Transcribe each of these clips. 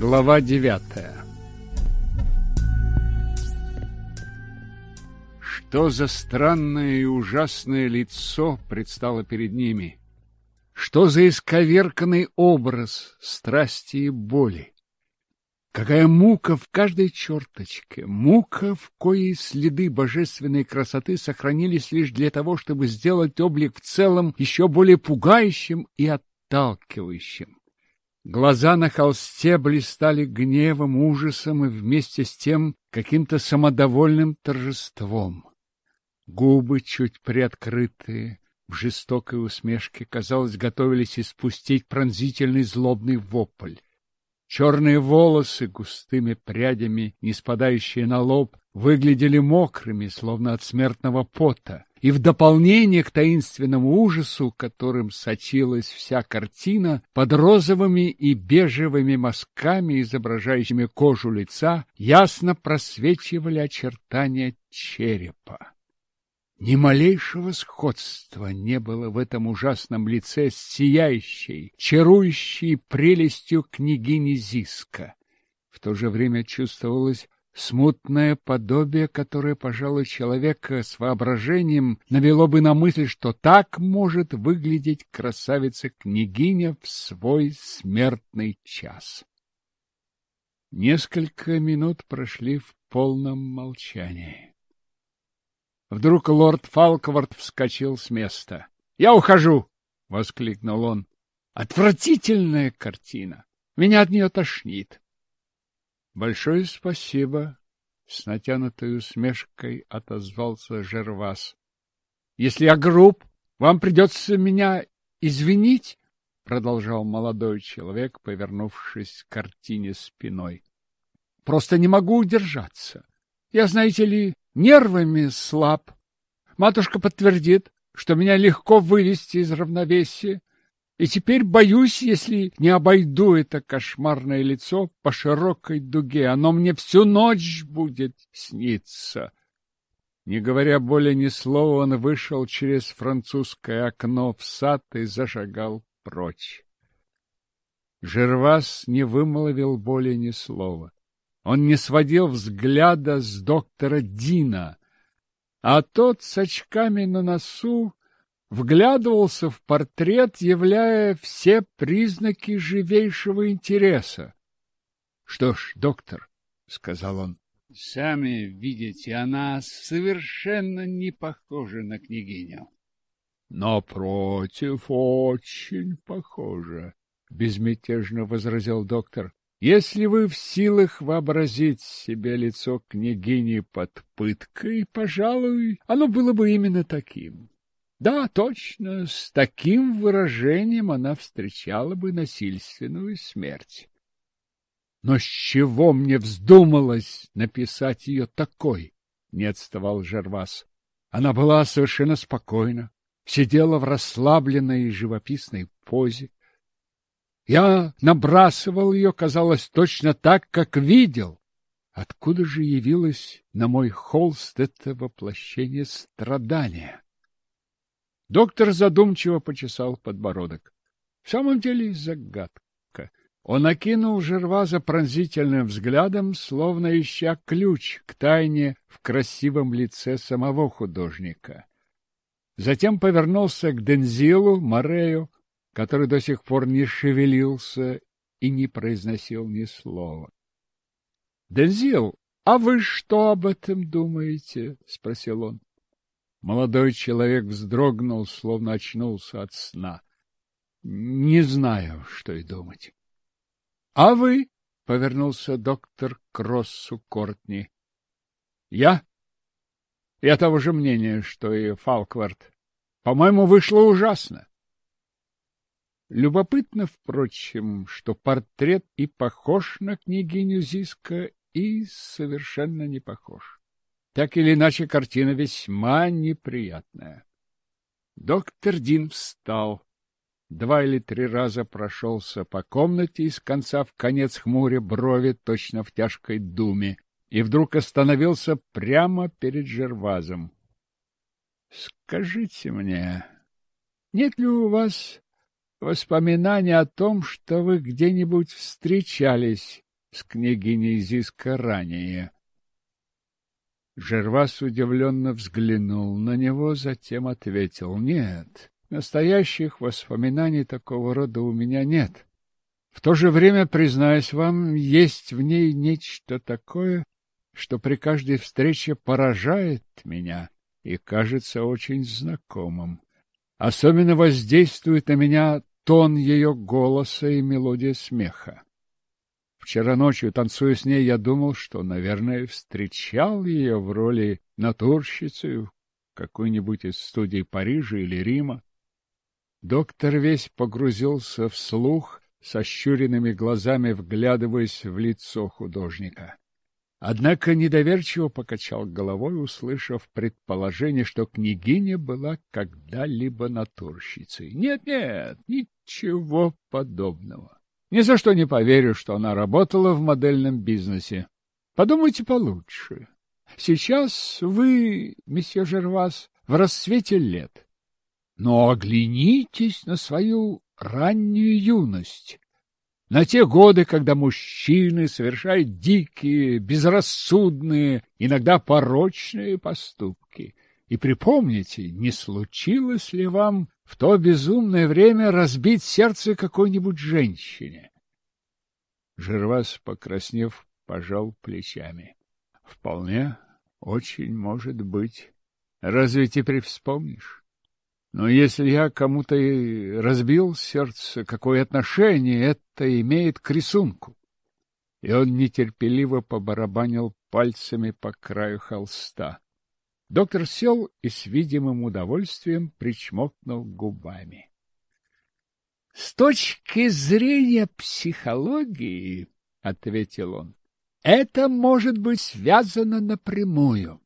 Глава 9 Что за странное и ужасное лицо предстало перед ними? Что за исковерканный образ страсти и боли? Какая мука в каждой черточке, мука, в коей следы божественной красоты сохранились лишь для того, чтобы сделать облик в целом еще более пугающим и отталкивающим. Глаза на холсте блистали гневом, ужасом и вместе с тем каким-то самодовольным торжеством. Губы чуть приоткрытые, в жестокой усмешке, казалось, готовились испустить пронзительный злобный вопль. Черные волосы, густыми прядями, не спадающие на лоб, выглядели мокрыми, словно от смертного пота. и в дополнение к таинственному ужасу, которым сочилась вся картина, под розовыми и бежевыми мазками, изображающими кожу лица, ясно просвечивали очертания черепа. Ни малейшего сходства не было в этом ужасном лице с сияющей, чарующей прелестью княгини Зиска. В то же время чувствовалось смутное подобие, которое, пожалуй, человек с воображением навело бы на мысль, что так может выглядеть красавица-княгиня в свой смертный час. Несколько минут прошли в полном молчании. Вдруг лорд Фалквард вскочил с места. — Я ухожу! — воскликнул он. — Отвратительная картина! Меня от нее тошнит. Большое спасибо, с натянутой усмешкой отозвался Жервас. Если я груб, вам придется меня извинить, продолжал молодой человек, повернувшись к картине спиной. Просто не могу удержаться. Я, знаете ли, нервами слаб. Матушка подтвердит, что меня легко вывести из равновесия, и теперь боюсь, если не обойду это кошмарное лицо по широкой дуге, оно мне всю ночь будет сниться. Не говоря более ни слова, он вышел через французское окно в сад и зашагал прочь. Жервас не вымолвил более ни слова. Он не сводил взгляда с доктора Дина, вглядывался в портрет, являя все признаки живейшего интереса. — Что ж, доктор, — сказал он, — сами видите, она совершенно не похожа на княгиню. — Напротив, очень похожа, — безмятежно возразил доктор. — Если вы в силах вообразить себе лицо княгини под пыткой, пожалуй, оно было бы именно таким. Да, точно, с таким выражением она встречала бы насильственную смерть. Но с чего мне вздумалось написать ее такой? Не отставал Жервас. Она была совершенно спокойна, сидела в расслабленной и живописной позе. Я набрасывал ее, казалось, точно так, как видел. Откуда же явилось на мой холст это воплощение страдания? Доктор задумчиво почесал подбородок. В самом деле загадка. Он окинул Жерваза пронзительным взглядом, словно ища ключ к тайне в красивом лице самого художника. Затем повернулся к Дензилу, Морею, который до сих пор не шевелился и не произносил ни слова. — Дензил, а вы что об этом думаете? — спросил он. Молодой человек вздрогнул, словно очнулся от сна. Не знаю, что и думать. — А вы? — повернулся доктор Кроссу Кортни. — Я? — Я того же мнения, что и Фалквард. По-моему, вышло ужасно. Любопытно, впрочем, что портрет и похож на княгиню Зиска, и совершенно не похож так или иначе картина весьма неприятная. Доктор Дин встал, два или три раза прошелся по комнате из конца в конец хмуря брови точно в тяжкой думе и вдруг остановился прямо перед Жервазом. — Скажите мне, нет ли у вас воспоминания о том, что вы где-нибудь встречались с княгиней Зиска ранее? — Жервас удивленно взглянул на него, затем ответил «Нет, настоящих воспоминаний такого рода у меня нет. В то же время, признаюсь вам, есть в ней нечто такое, что при каждой встрече поражает меня и кажется очень знакомым. Особенно воздействует на меня тон ее голоса и мелодия смеха. Вчера ночью, танцуя с ней, я думал, что, наверное, встречал ее в роли натурщицы в какой-нибудь из студий Парижа или Рима. Доктор весь погрузился в слух, сощуренными глазами вглядываясь в лицо художника. Однако недоверчиво покачал головой, услышав предположение, что княгиня была когда-либо натурщицей. Нет-нет, ничего подобного. Ни за что не поверю, что она работала в модельном бизнесе. Подумайте получше. Сейчас вы, месье Жервас, в расцвете лет. Но оглянитесь на свою раннюю юность, на те годы, когда мужчины совершают дикие, безрассудные, иногда порочные поступки и припомните, не случилось ли вам в то безумное время разбить сердце какой-нибудь женщине? Жервас, покраснев, пожал плечами. — Вполне, очень может быть. Разве теперь вспомнишь? Но если я кому-то разбил сердце, какое отношение это имеет к рисунку? И он нетерпеливо побарабанил пальцами по краю холста. Доктор сел и с видимым удовольствием причмокнул губами. — С точки зрения психологии, — ответил он, — это может быть связано напрямую.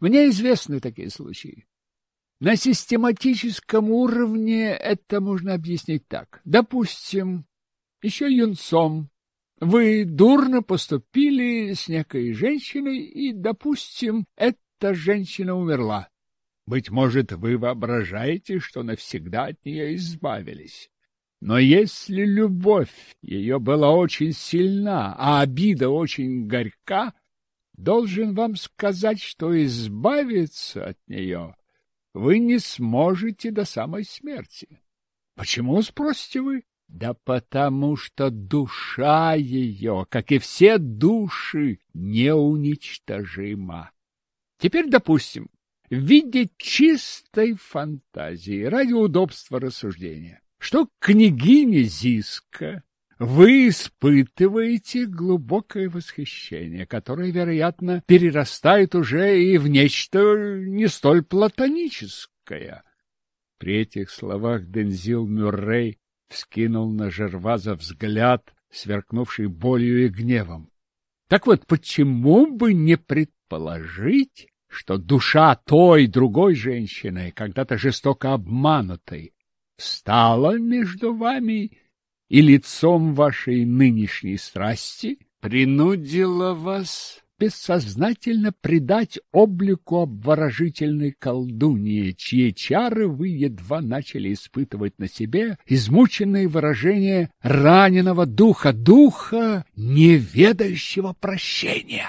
Мне известны такие случаи. На систематическом уровне это можно объяснить так. Допустим, еще юнцом вы дурно поступили с некой женщиной, и, допустим, это эта женщина умерла. Быть может, вы воображаете, что навсегда от нее избавились. Но если любовь ее была очень сильна, а обида очень горька, должен вам сказать, что избавиться от нее вы не сможете до самой смерти. Почему, спросите вы? Да потому что душа ее, как и все души, неуничтожима. Теперь, допустим, в виде чистой фантазии ради удобства рассуждения, что княгиня Зиска вы испытываете глубокое восхищение, которое, вероятно, перерастает уже и в нечто не столь платоническое. При этих словах Дензил Мюррей вскинул на Жерваза взгляд, сверкнувший болью и гневом. Так вот, почему бы не пред предположить, что душа той другой женщины, когда-то жестоко обманутой, стала между вами и лицом вашей нынешней страсти, принудила вас бессознательно придать облику обворожительной колдуньи, чьи чары вы едва начали испытывать на себе измученные выражения раненого духа, духа, неведающего прощения.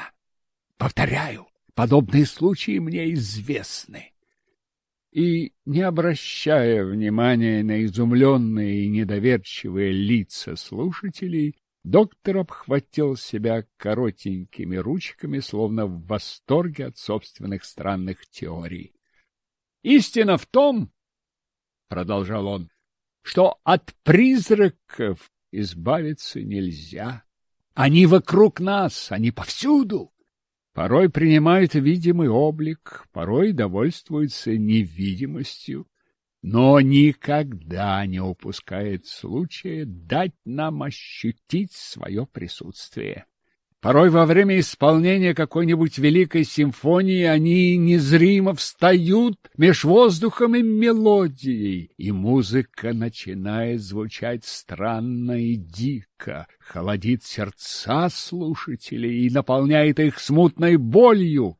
Повторяю, подобные случаи мне известны. И, не обращая внимания на изумленные и недоверчивые лица слушателей, доктор обхватил себя коротенькими ручками, словно в восторге от собственных странных теорий. «Истина в том, — продолжал он, — что от призраков избавиться нельзя. Они вокруг нас, они повсюду порой принимает видимый облик, порой довольствуется невидимостью, но никогда не упускает случая дать нам ощутить свое присутствие. Порой во время исполнения какой-нибудь великой симфонии они незримо встают меж воздухом и мелодией, и музыка начинает звучать странно и дико, холодит сердца слушателей и наполняет их смутной болью.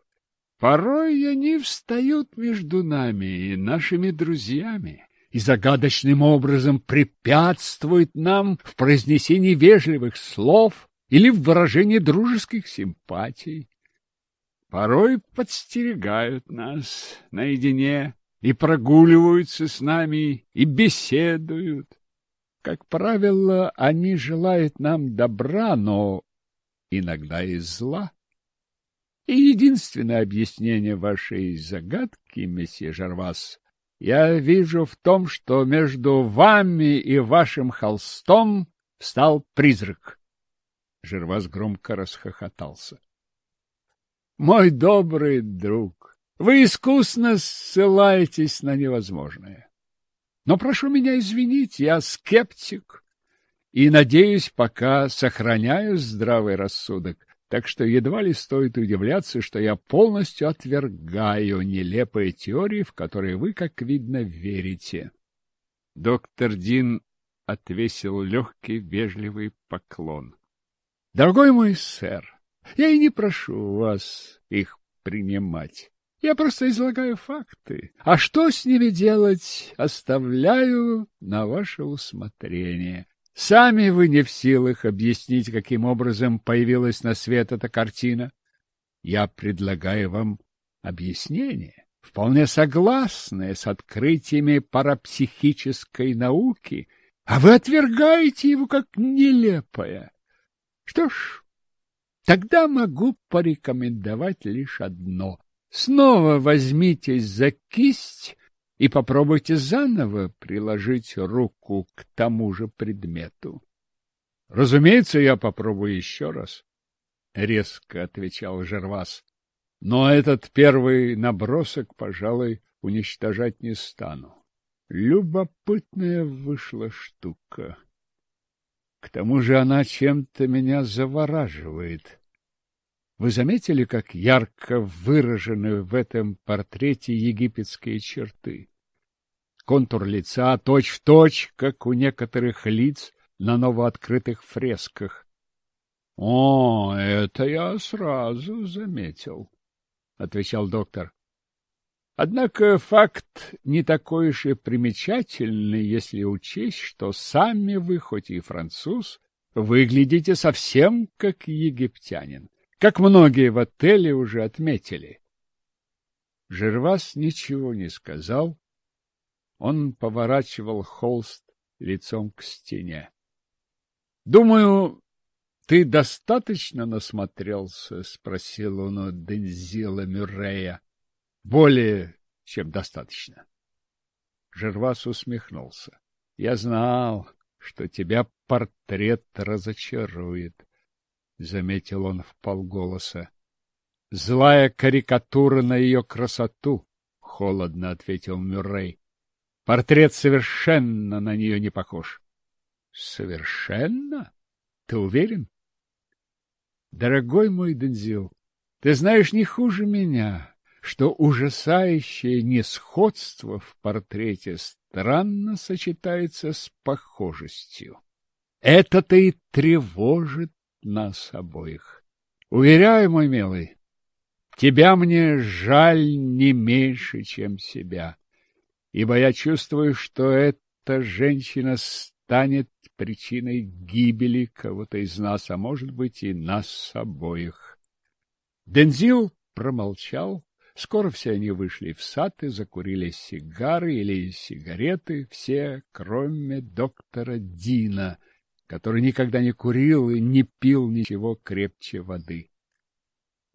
Порой они встают между нами и нашими друзьями и загадочным образом препятствуют нам в произнесении вежливых слов, или в выражении дружеских симпатий. Порой подстерегают нас наедине и прогуливаются с нами, и беседуют. Как правило, они желают нам добра, но иногда и зла. И единственное объяснение вашей загадки, месье Жарвас, я вижу в том, что между вами и вашим холстом встал призрак. Жервас громко расхохотался. «Мой добрый друг, вы искусно ссылаетесь на невозможное. Но прошу меня извинить, я скептик и, надеюсь, пока сохраняю здравый рассудок, так что едва ли стоит удивляться, что я полностью отвергаю нелепые теории, в которые вы, как видно, верите». Доктор Дин отвесил легкий вежливый поклон. Дорогой мой сэр, я и не прошу вас их принимать. Я просто излагаю факты. А что с ними делать, оставляю на ваше усмотрение. Сами вы не в силах объяснить, каким образом появилась на свет эта картина. Я предлагаю вам объяснение, вполне согласное с открытиями парапсихической науки, а вы отвергаете его как нелепое. Что ж, тогда могу порекомендовать лишь одно. Снова возьмитесь за кисть и попробуйте заново приложить руку к тому же предмету. — Разумеется, я попробую еще раз, — резко отвечал Жервас. — Но этот первый набросок, пожалуй, уничтожать не стану. Любопытная вышла штука. К тому же она чем-то меня завораживает. Вы заметили, как ярко выражены в этом портрете египетские черты? Контур лица точь-в-точь, точь, как у некоторых лиц на новооткрытых фресках. — О, это я сразу заметил, — отвечал доктор. Однако факт не такой уж и примечательный, если учесть, что сами вы, хоть и француз, выглядите совсем как египтянин, как многие в отеле уже отметили. Жервас ничего не сказал. Он поворачивал холст лицом к стене. — Думаю, ты достаточно насмотрелся? — спросил он у Дензила Мюррея более чем достаточно. Жервас усмехнулся. Я знал, что тебя портрет разочарует, — заметил он в полголоса. — Злая карикатура на ее красоту, — холодно ответил Мюррей. — Портрет совершенно на нее не похож. — Совершенно? Ты уверен? — Дорогой мой Дензил, ты знаешь не хуже меня, что ужасающее несходство в портрете странно сочетается с похожестью. Это-то и тревожит нас обоих. Уверяю, мой милый, тебя мне жаль не меньше, чем себя, ибо я чувствую, что эта женщина станет причиной гибели кого-то из нас, а может быть и нас обоих. Дензил промолчал, Скоро все они вышли в сад и закурили сигары или сигареты, все, кроме доктора Дина, который никогда не курил и не пил ничего крепче воды.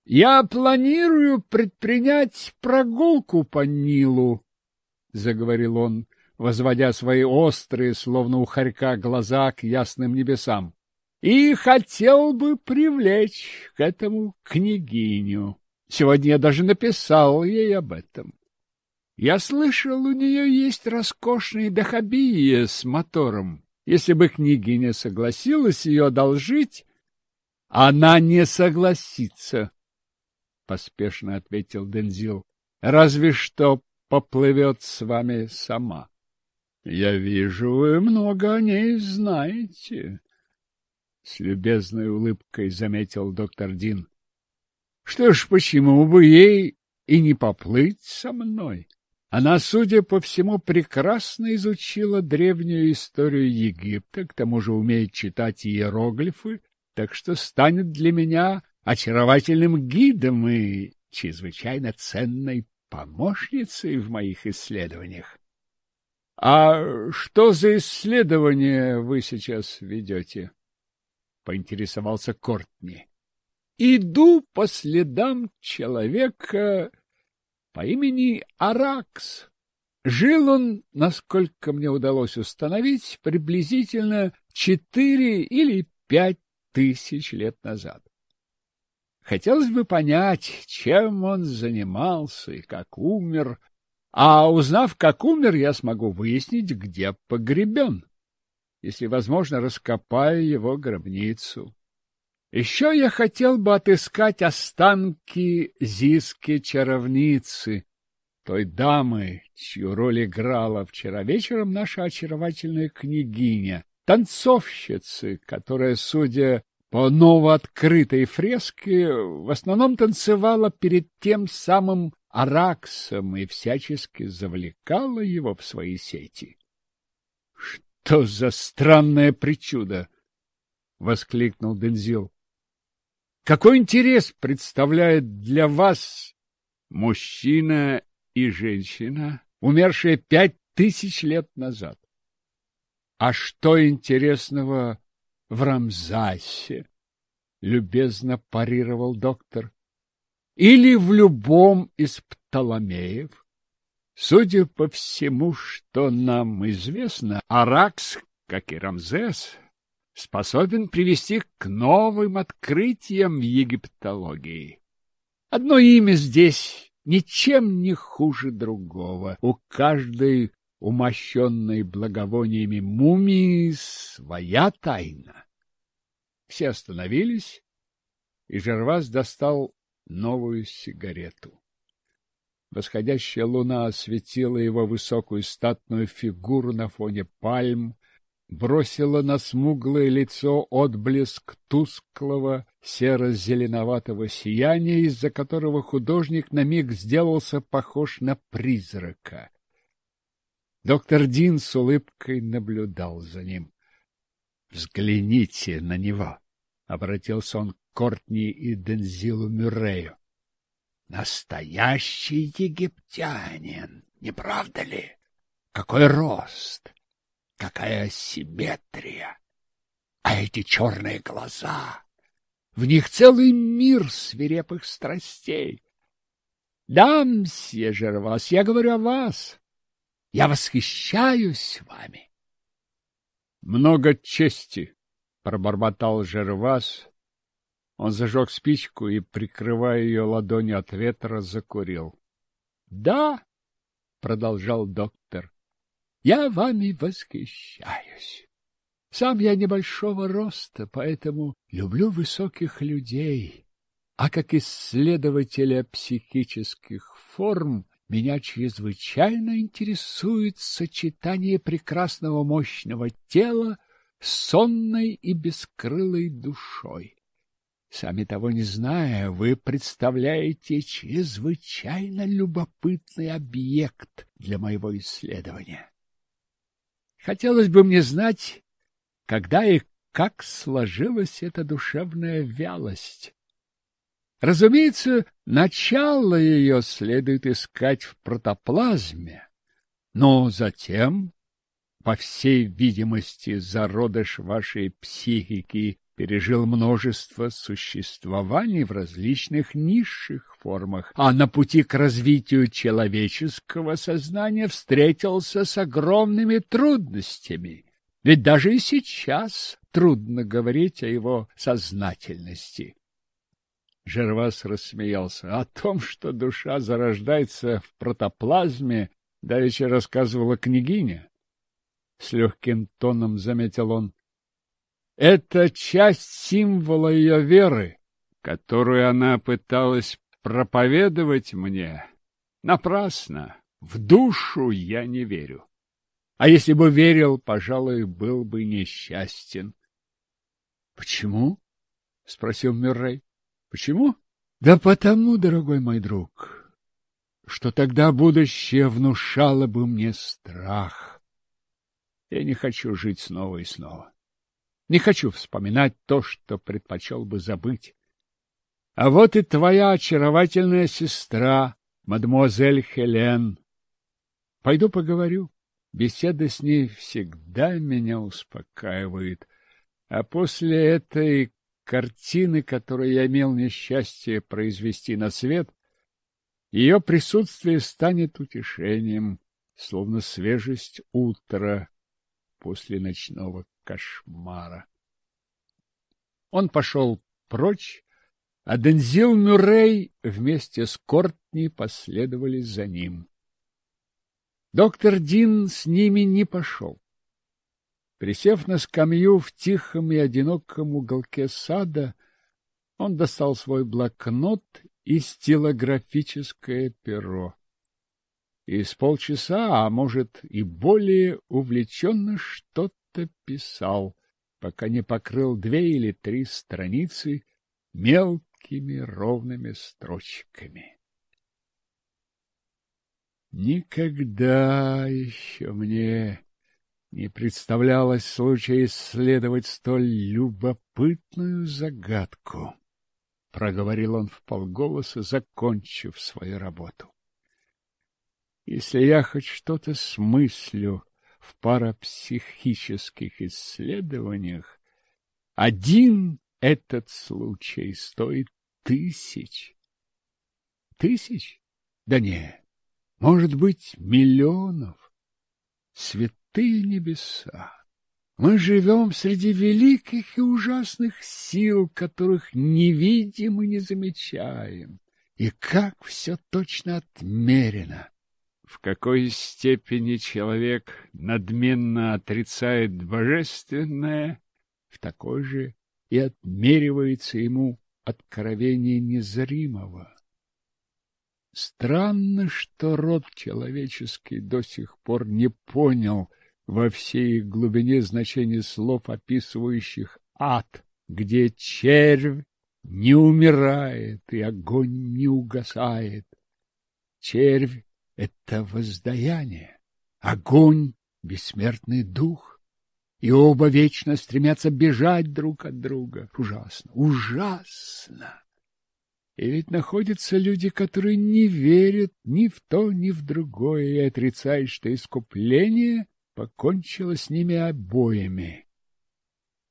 «Я планирую предпринять прогулку по Нилу», — заговорил он, возводя свои острые, словно у хорька, глаза к ясным небесам, — «и хотел бы привлечь к этому княгиню». Сегодня я даже написал ей об этом. Я слышал, у нее есть роскошный дохобии с мотором. Если бы княгиня согласилась ее одолжить, она не согласится, — поспешно ответил Дензил. — Разве что поплывет с вами сама. — Я вижу, вы много о ней знаете, — с любезной улыбкой заметил доктор Дин. Что ж, почему бы ей и не поплыть со мной? Она, судя по всему, прекрасно изучила древнюю историю Египта, к тому же умеет читать иероглифы, так что станет для меня очаровательным гидом и чрезвычайно ценной помощницей в моих исследованиях. — А что за исследование вы сейчас ведете? — поинтересовался Кортни иду по следам человека по имени Аракс. Жил он, насколько мне удалось установить, приблизительно четыре или пять тысяч лет назад. Хотелось бы понять, чем он занимался и как умер, а узнав, как умер, я смогу выяснить, где погребен. Если возможно, раскопаю его гробницу. Еще я хотел бы отыскать останки Зиски Чаровницы, той дамы, чью роль играла вчера вечером наша очаровательная княгиня, танцовщицы, которая, судя по новооткрытой фреске, в основном танцевала перед тем самым Араксом и всячески завлекала его в свои сети. — Что за странная причуда! воскликнул Дензил. Какой интерес представляет для вас мужчина и женщина, умершие пять тысяч лет назад? А что интересного в Рамзасе? Любезно парировал доктор. Или в любом из Птоломеев? Судя по всему, что нам известно, Аракс, как и Рамзес, способен привести к новым открытиям в египтологии. Одно имя здесь ничем не хуже другого. У каждой умощенной благовониями мумии своя тайна. Все остановились, и Жервас достал новую сигарету. Восходящая луна осветила его высокую статную фигуру на фоне пальм, бросила на смуглое лицо отблеск тусклого серо-зеленоватого сияния, из-за которого художник на миг сделался похож на призрака. Доктор Дин с улыбкой наблюдал за ним. — Взгляните на него! — обратился он к Кортни и Дензилу Мюррею. — Настоящий египтянин, не правда ли? Какой рост! — Какая симметрия! А эти черные глаза! В них целый мир свирепых страстей. Да, мсье Жервас, я говорю о вас. Я восхищаюсь вами. Много чести, — пробормотал Жервас. Он зажег спичку и, прикрывая ее ладонью от ветра, закурил. — Да, — продолжал доктор, я вами восхищаюсь. Сам я небольшого роста, поэтому люблю высоких людей. А как исследователя психических форм меня чрезвычайно интересует сочетание прекрасного мощного тела с сонной и бескрылой душой. Сами того не зная, вы представляете чрезвычайно любопытный объект для моего исследования. Хотелось бы мне знать, когда и как сложилась эта душевная вялость. Разумеется, начало ее следует искать в протоплазме, но затем, по всей видимости, зародыш вашей психики пережил множество существований в различных низших формах, а на пути к развитию человеческого сознания встретился с огромными трудностями. Ведь даже и сейчас трудно говорить о его сознательности. Жервас рассмеялся. О том, что душа зарождается в протоплазме, давеча рассказывала княгиня. С легким тоном заметил он. Это часть символа ее веры, которую она пыталась проповедовать мне. Напрасно. В душу я не верю. А если бы верил, пожалуй, был бы несчастен. — Почему? — спросил Мюррей. — Почему? — Да потому, дорогой мой друг, что тогда будущее внушало бы мне страх. Я не хочу жить снова и снова. Не хочу вспоминать то, что предпочел бы забыть. А вот и твоя очаровательная сестра, мадемуазель Хелен. Пойду поговорю. Беседа с ней всегда меня успокаивает. А после этой картины, которую я имел несчастье произвести на свет, ее присутствие станет утешением, словно свежесть утра после ночного кошмара. Он пошел прочь, а Дензил Мюррей вместе с Кортни последовали за ним. Доктор Дин с ними не пошел. Присев на скамью в тихом и одиноком уголке сада, он достал свой блокнот и стилографическое перо. И с полчаса, а может и более, увлеченно что-то будто писал, пока не покрыл две или три страницы мелкими ровными строчками. Никогда еще мне не представлялось случая исследовать столь любопытную загадку, — проговорил он вполголоса, закончив свою работу. — Если я хоть что-то смыслю в парапсихических исследованиях, один этот случай стоит тысяч. Тысяч? Да не, может быть, миллионов. Святые небеса! Мы живем среди великих и ужасных сил, которых не видим и не замечаем. И как все точно отмерено! в какой степени человек надменно отрицает божественное, в такой же и отмеривается ему откровение незримого. Странно, что род человеческий до сих пор не понял во всей глубине значения слов, описывающих ад, где червь не умирает и огонь не угасает. Червь это воздаяние, огонь, бессмертный дух. И оба вечно стремятся бежать друг от друга. Ужасно, ужасно! И ведь находятся люди, которые не верят ни в то, ни в другое, и отрицают, что искупление покончило с ними обоими.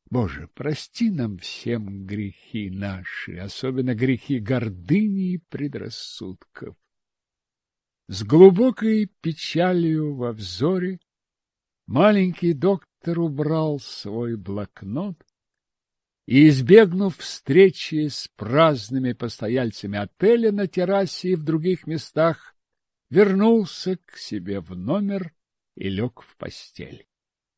Боже, прости нам всем грехи наши, особенно грехи гордыни и предрассудков. С глубокой печалью во взоре маленький доктор убрал свой блокнот и, избегнув встречи с праздными постояльцами отеля на террасе и в других местах, вернулся к себе в номер и лег в постель.